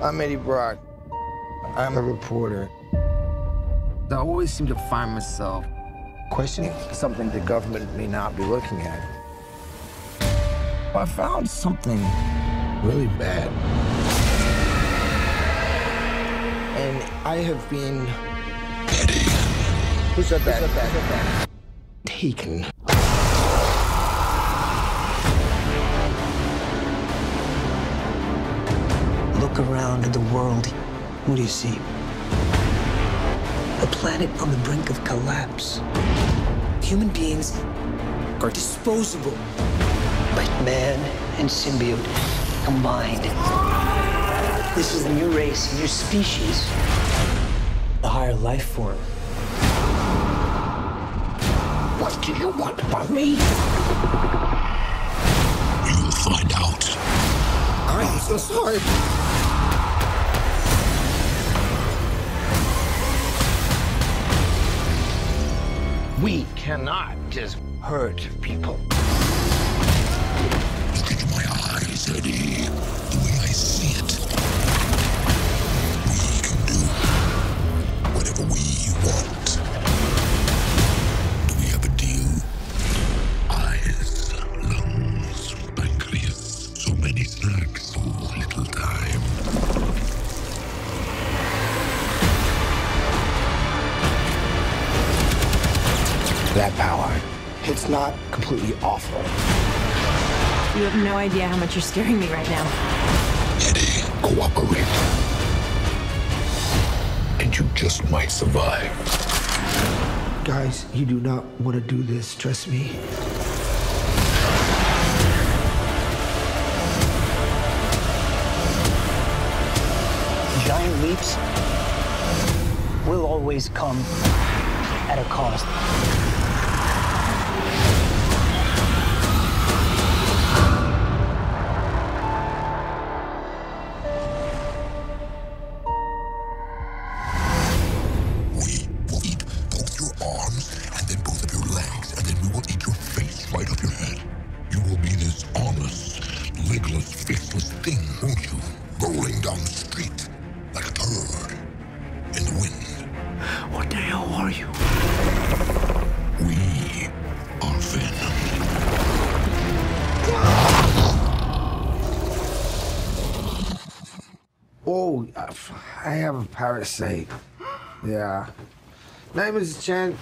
I'm Eddie Brock. I'm a reporter. I always seem to find myself questioning something the government may not be looking at. I found something really bad. And I have been. Eddie. Who said that? Who said that? Taken. Look around at the world. What do you see? A planet on the brink of collapse. Human beings are disposable. But man and symbiote combined. This is a new race, a new species. A higher life form. What do you want from me? You'll find out. I am so sorry. We cannot just hurt people. Look my eyes, Eddie. That power, it's not completely awful. You have no idea how much you're scaring me right now. Eddie, cooperate. And you just might survive. Guys, you do not want to do this, trust me. Giant leaps will always come at a cost. Legless, thing, won't you? Rolling down the street like a turd in the wind. What the hell are you? We are Venom. Oh, I have a parasite. Yeah. Name is Chen.